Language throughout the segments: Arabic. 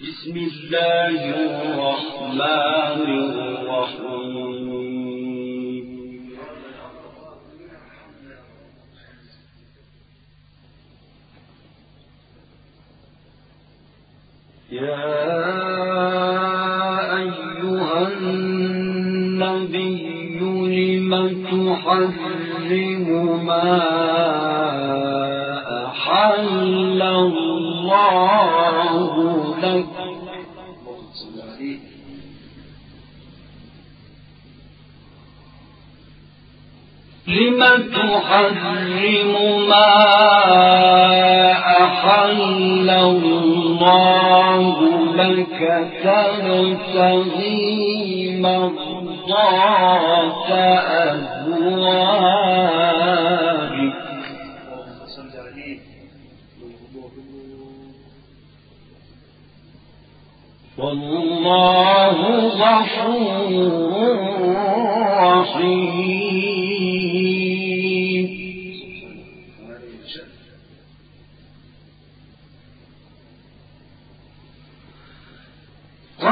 بسم الله الرحمن الرحيم. يا أيها النبي لم تحرم تحرم ما أحل الله لك تبتغي مرضات أزواجك. والله غفور رحيم.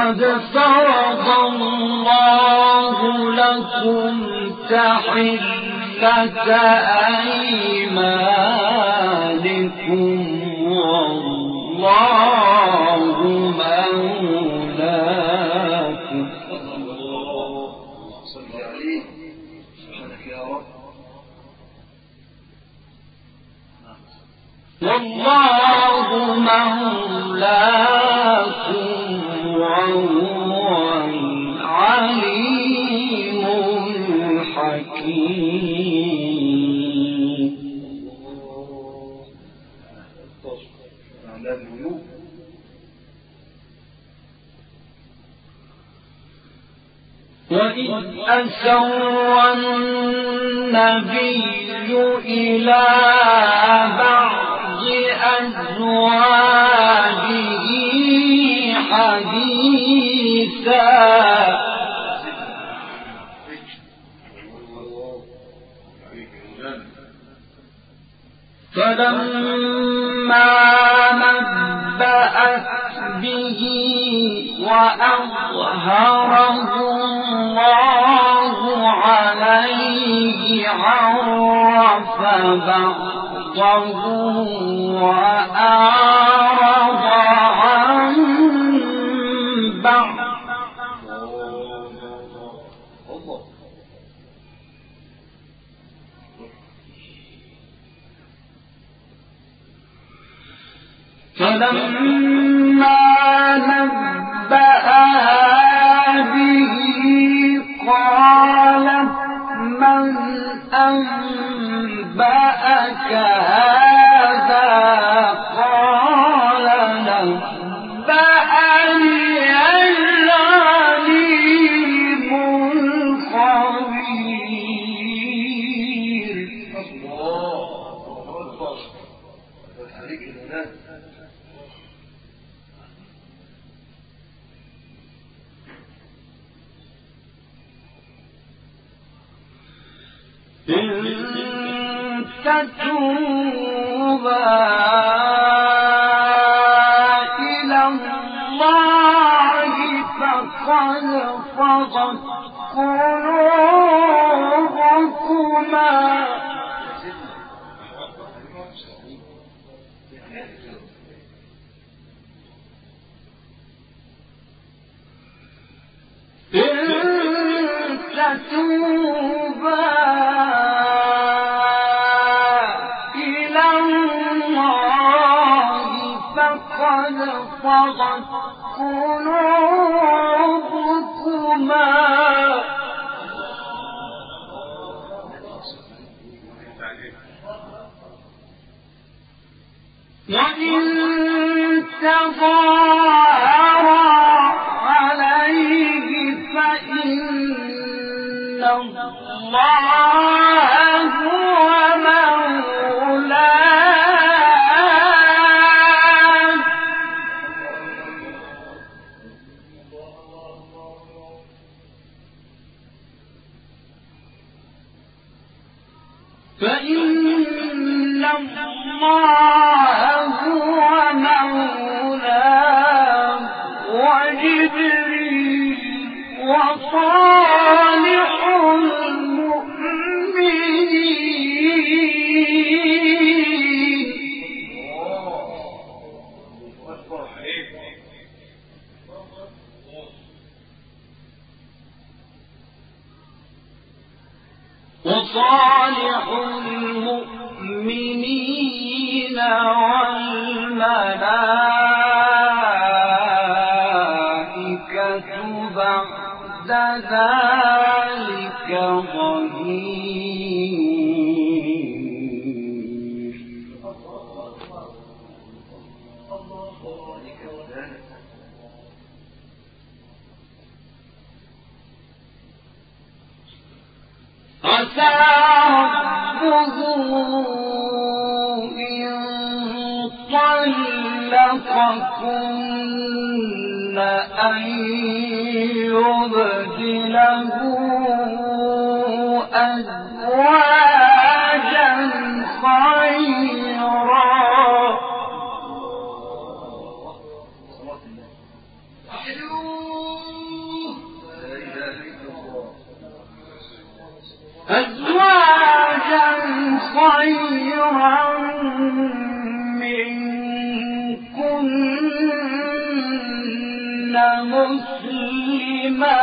قد فرض الله لكم تحلة أيمانكم والله مولاكم. والله مولاكم. الغيوب وإذ أسر النبي إلى بعض أزواجه حديثا فلما نبأت به وأظهره الله عليه عرف بعضه وأعرض عن بعض. فلما نبأها به قالت من أنبأك هذا؟ إن تتوبا إلى الله فقد فضت تظاهر عليه فإن الله ذلك ظهير عسى ربه إن طلقكن أن يبدله أزواجا خيرا. أزواجا خيرا. منكن مسلمات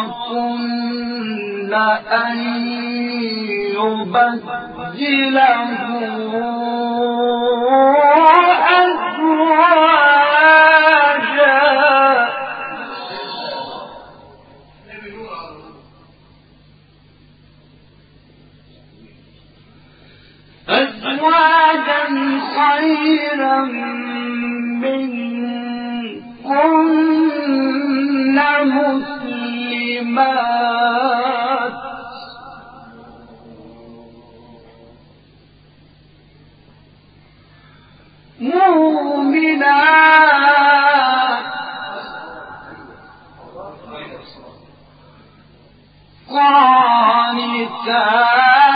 طلقكن أن يبدله أزواجا أزواجا خيرا منكن مات مؤمنا. قرآن قانتات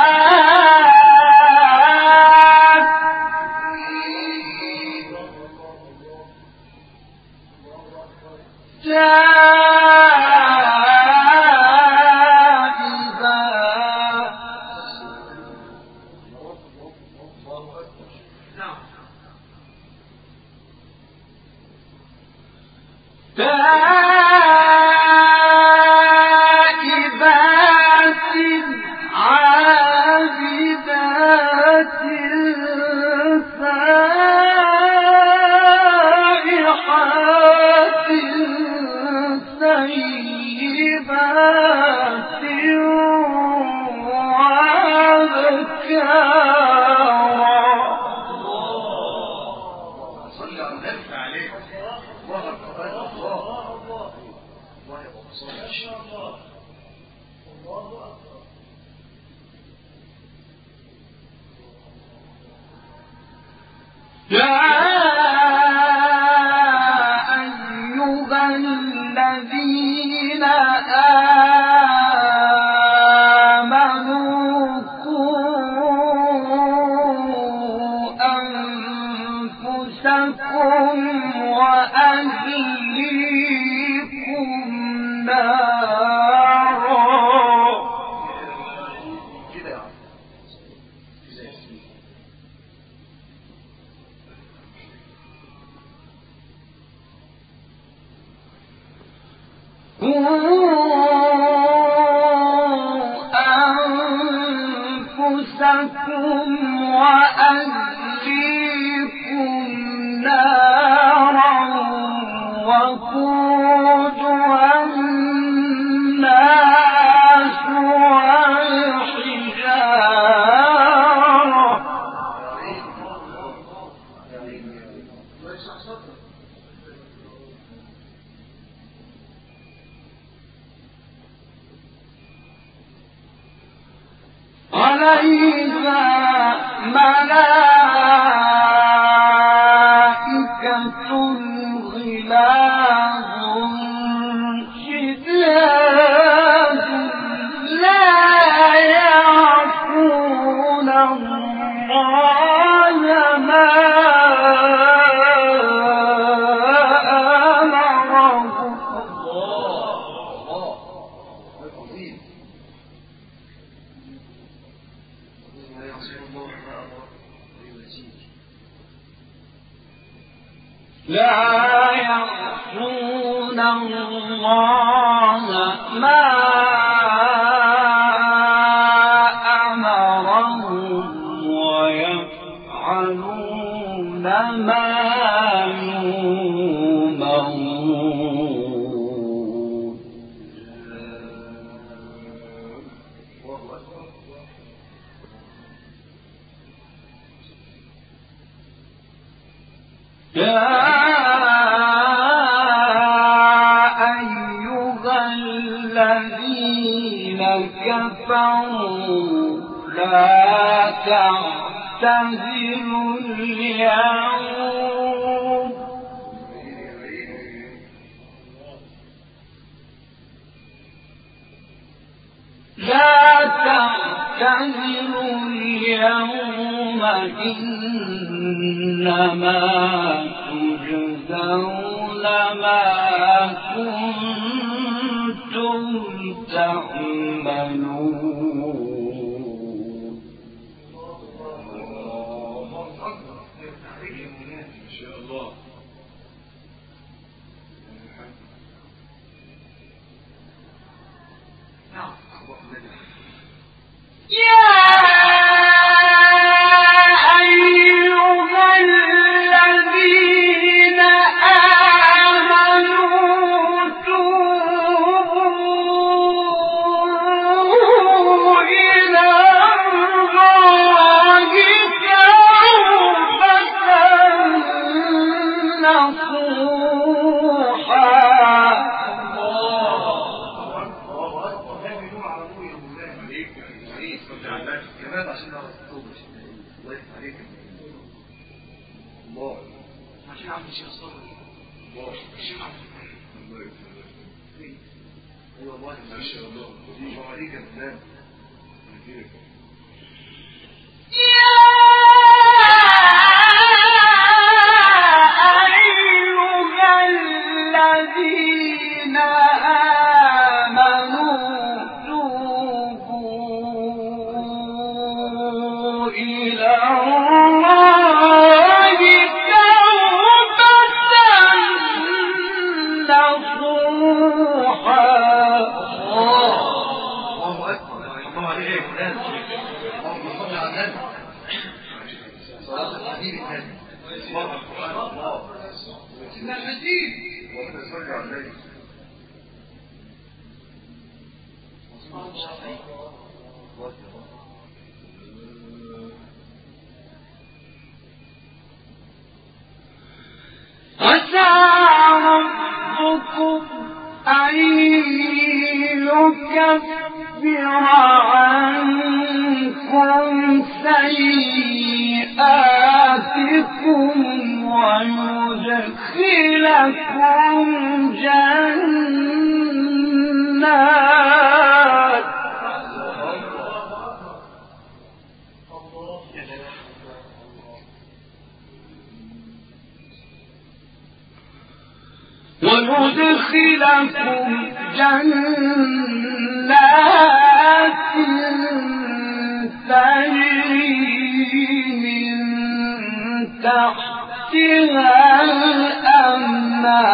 Yeah. الله ما فاعتزلوا اليوم لا تعتذروا اليوم إنما تجزون ما كنتم تعملون znači da ste to učite i leti na rijeke na rijeke. Može. Znači ja bići الأنهار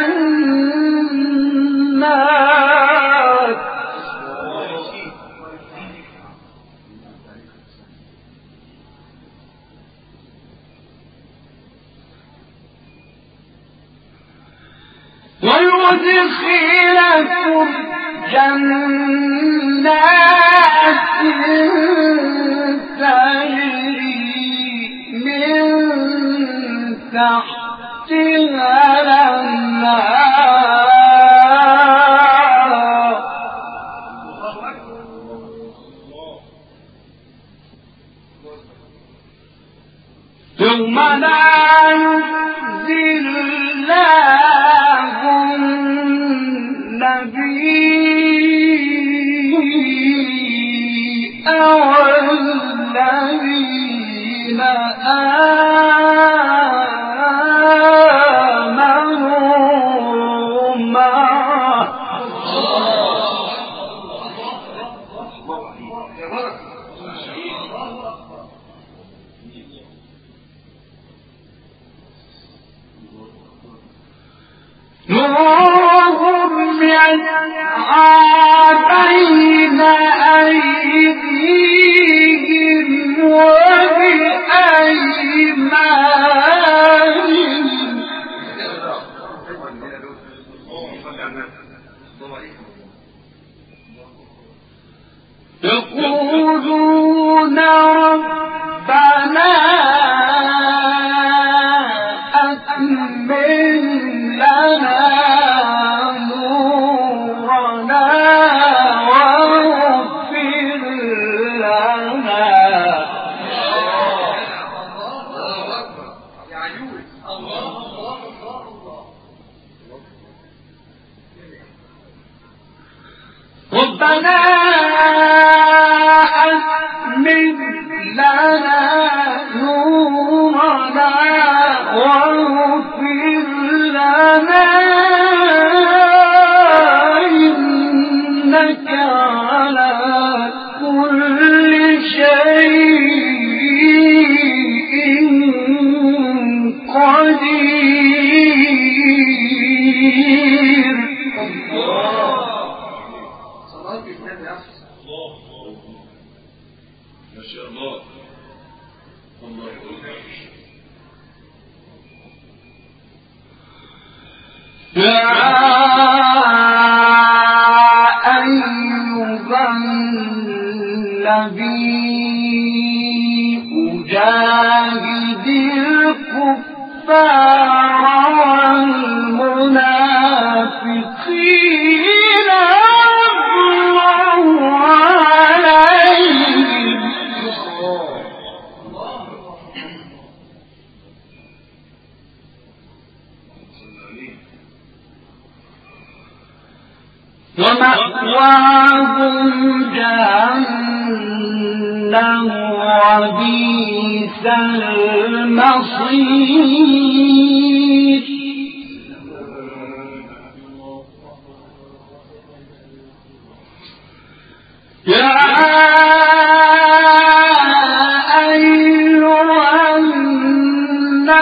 ويدخلكم جنات تجري من تحتها الأنهار. لا يخزي الله والذين آمنوا. أيديهم ومأواهم جهنم وبئس المصير. يا أيها النبي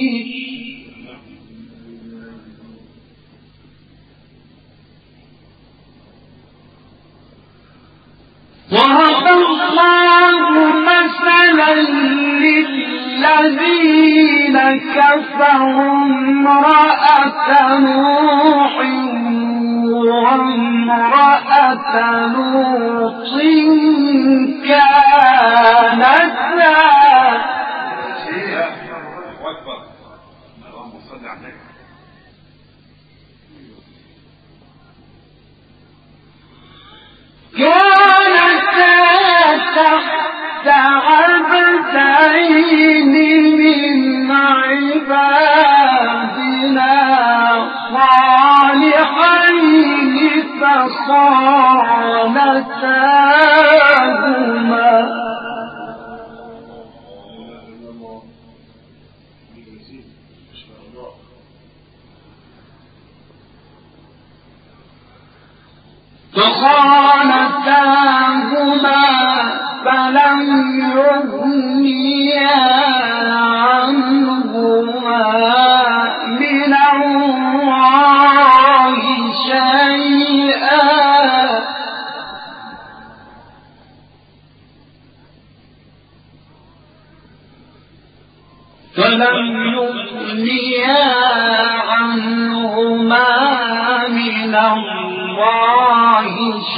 ضرب الله مثلا للذين كفروا امرأة نوح وامرأة لوط كانتا فصالتاهما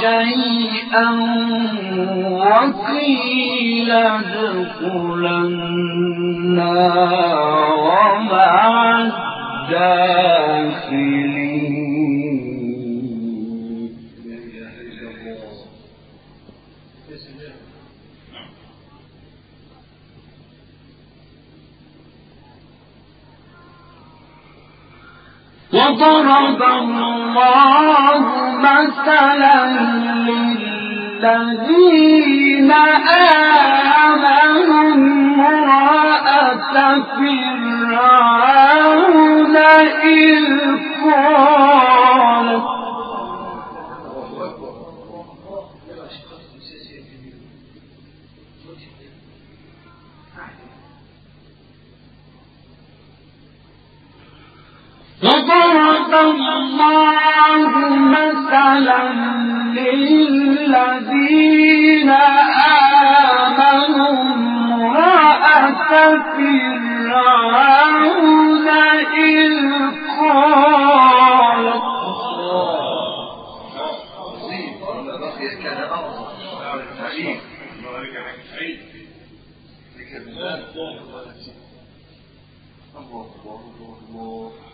شيئا وقيل ادخلا النار مع الداخلين. وضرب الله مثلا للذين آمنوا امرأة فرعون إذ قالت الله مثلا للذين آمنوا امرأة فرعون إذ ذكر الله الله الله الله.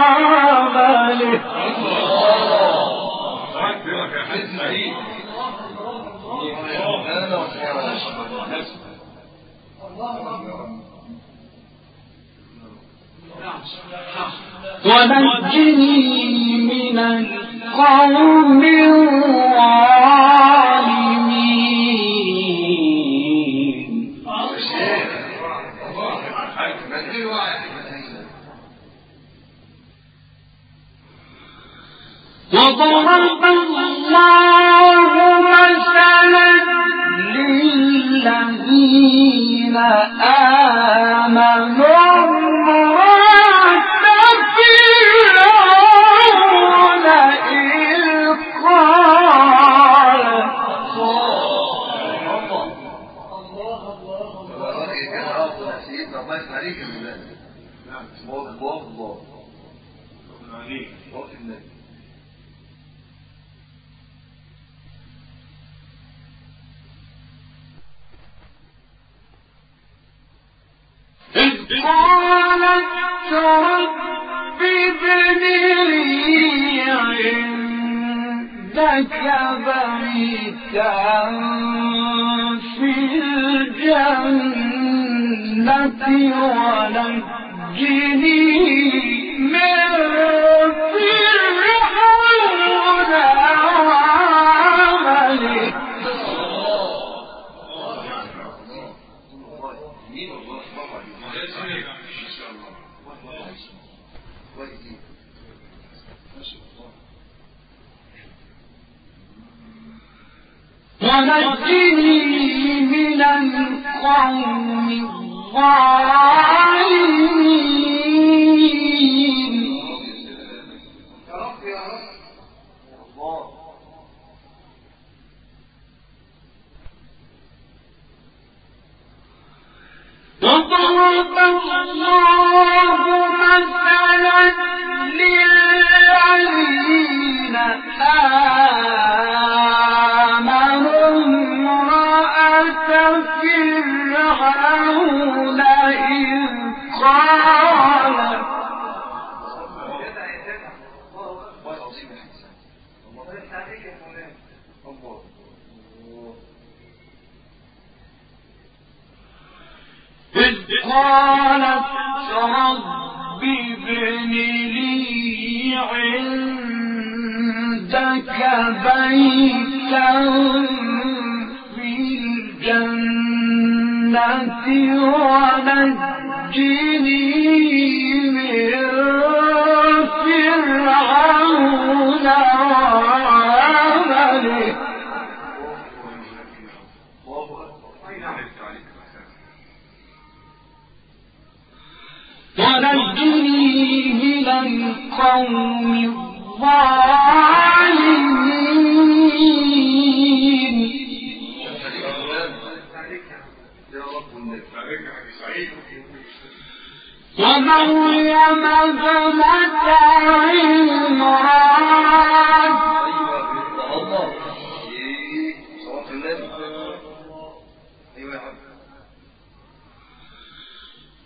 ونجني من القوم الظالمين. وضرب الله مثلا للذين آمنوا. إذ قالت رب ابن لي عندك بيتا في الجنة ونجني من فرعون الحسن ونجني من القوم الظالمين ومريم ابنة عمران.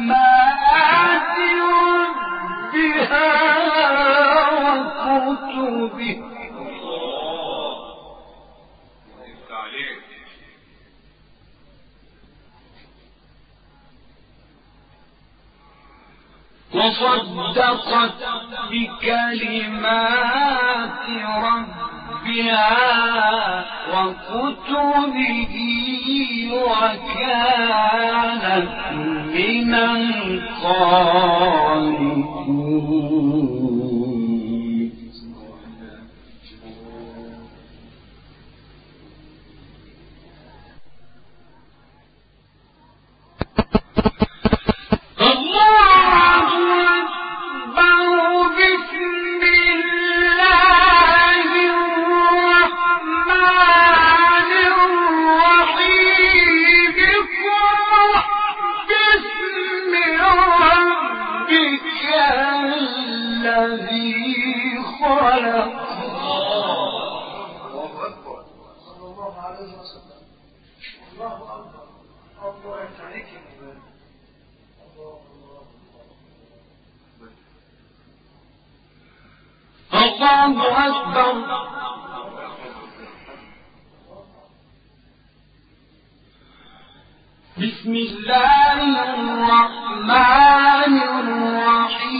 بكلمات ربها وكتبه وصدقت بكلمات ربها وكتبه وكانت من القانتين خلق الله اكبر صلى الله عليه وسلم الله الله الله الله أكبر. بسم الله الرحمن الرحيم.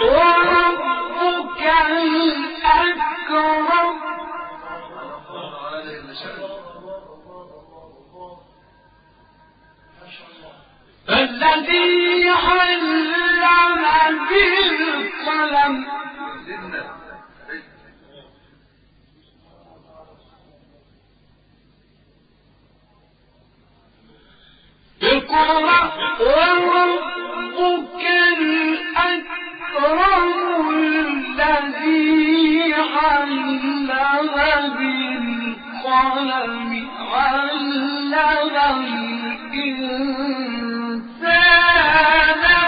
وربك الأكرم. الذي علم بالقلم. اقرأ وربك الأكرم الذي علم بالقلم علم الإنسان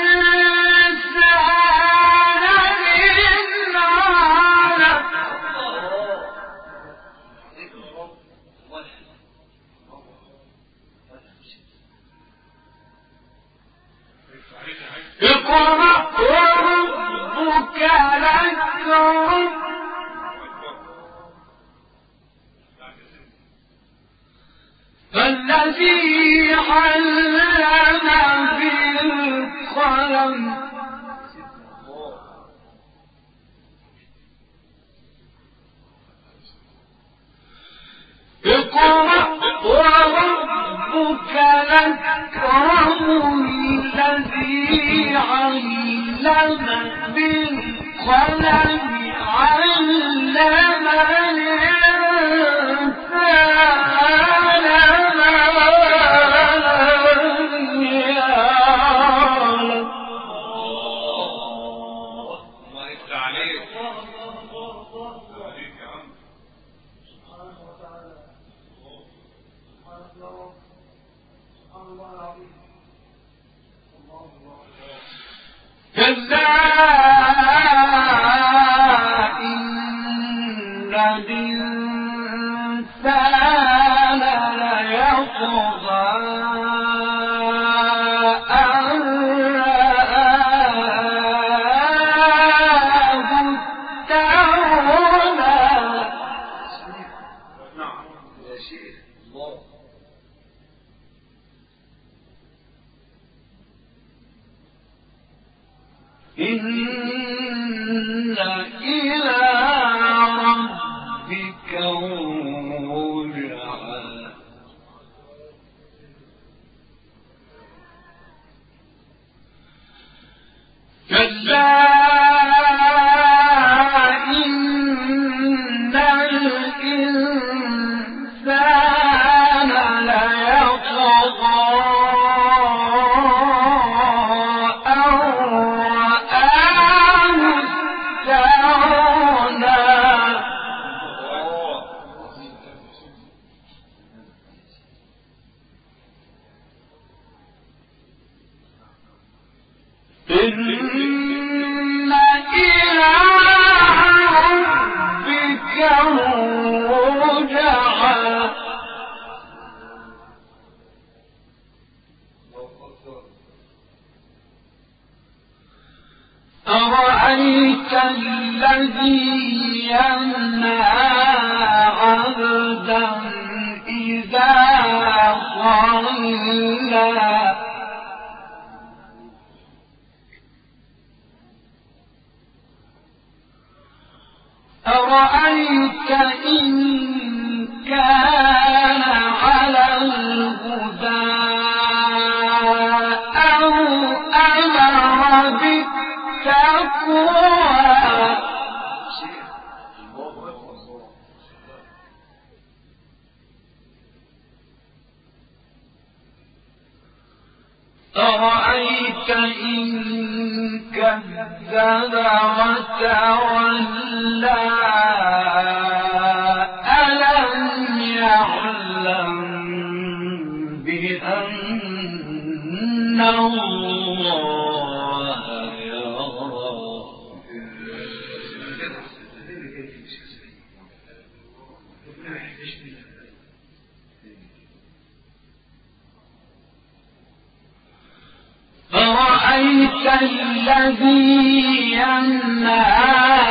أن الله يرى. فرأيت الذي ينهى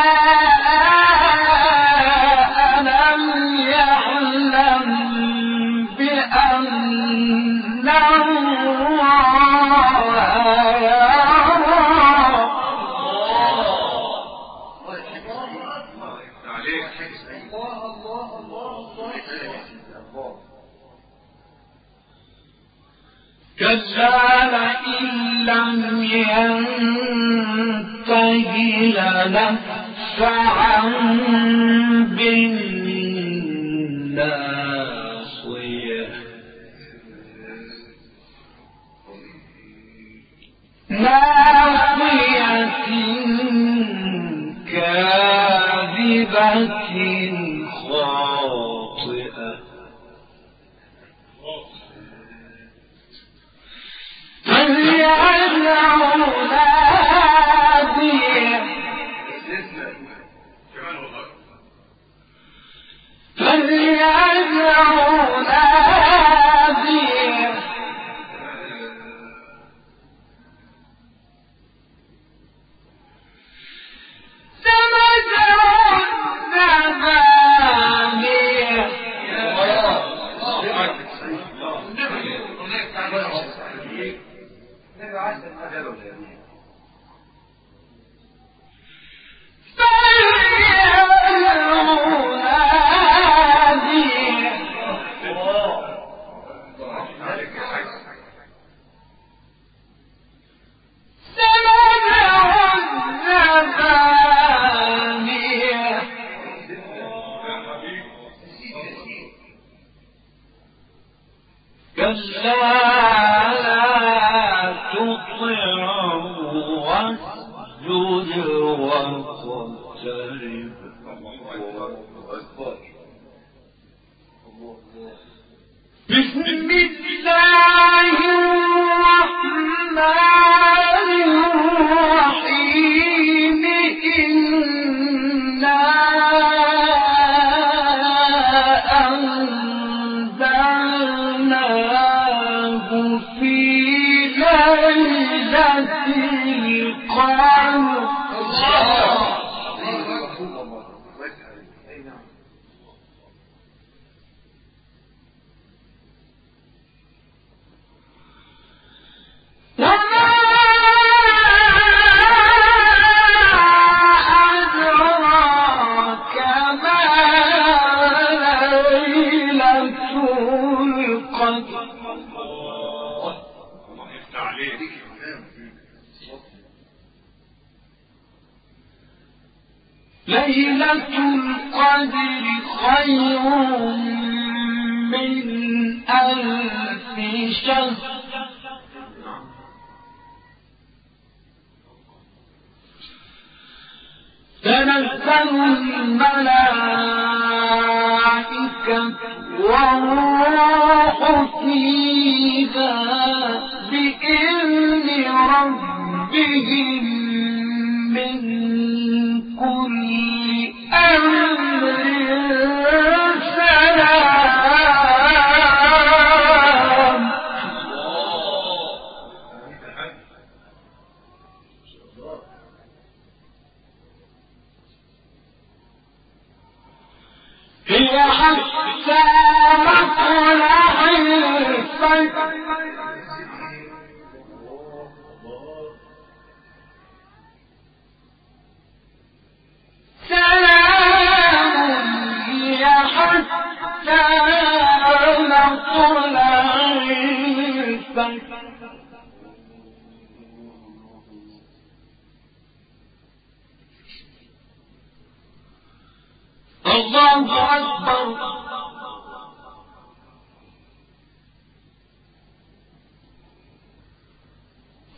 لم ينته لنفعا بالناصية. ناصية القدر خير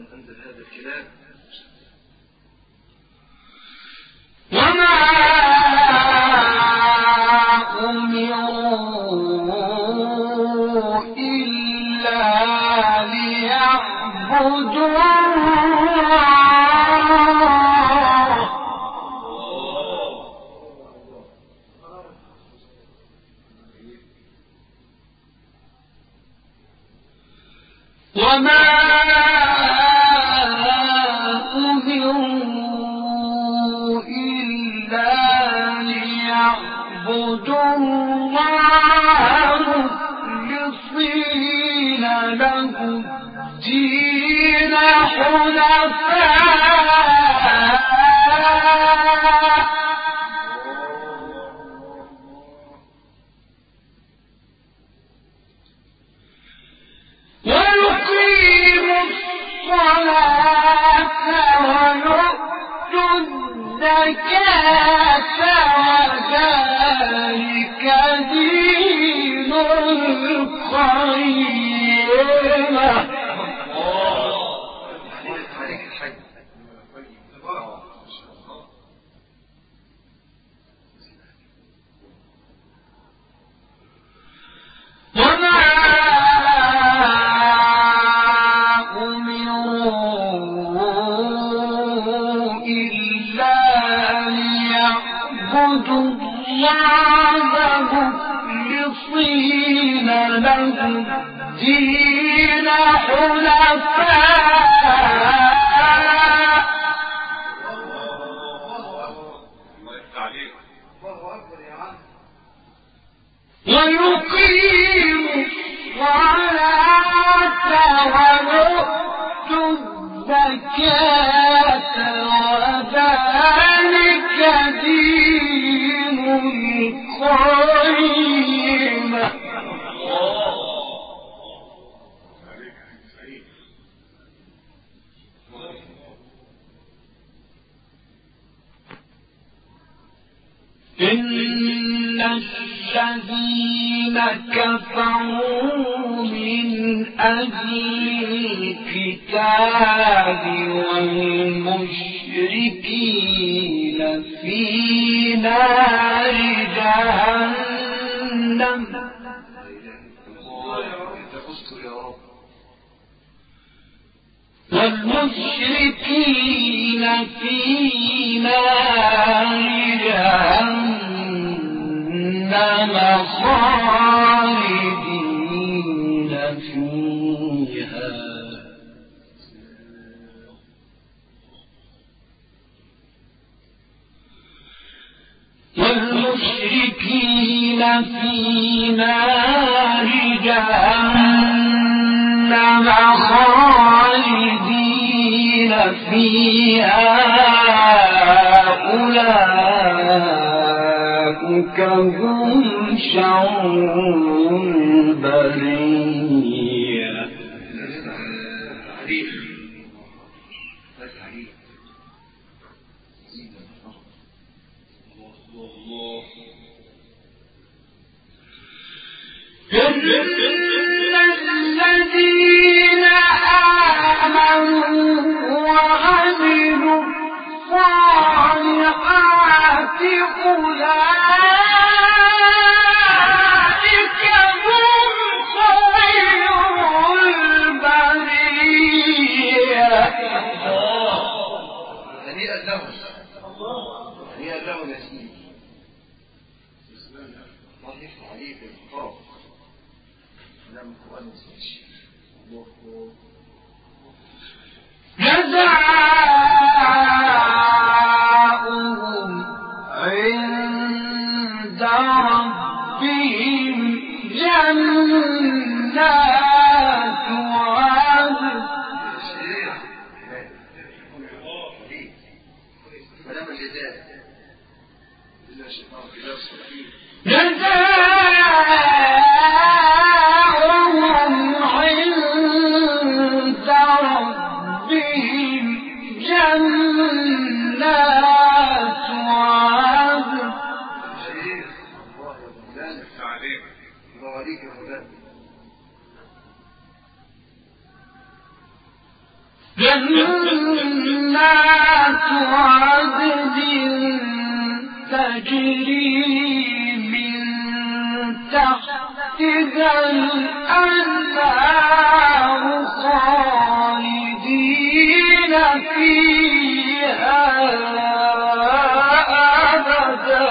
أن أنزل هذا الكتاب يقيم الصلاة ويؤتوا الزكاة. كفروا من أهل الكتاب والمشركين في نار جهنم. والمشركين في نار جهنم. جهنم خالدين فيها. والمشركين في نار جهنم خالدين فيها. أولئك أولئك هم شر البرية إن الذين آمنوا وعملوا الصالحات بغلام تجري من تحتها الأنهار خالدين فيها أبدا.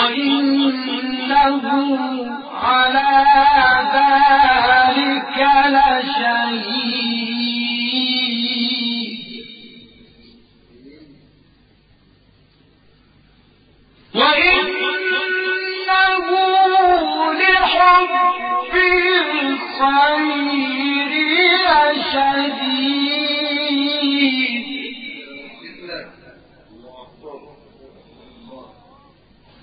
وإنه على ذلك لشهيد وإنه لحب الخير لشديد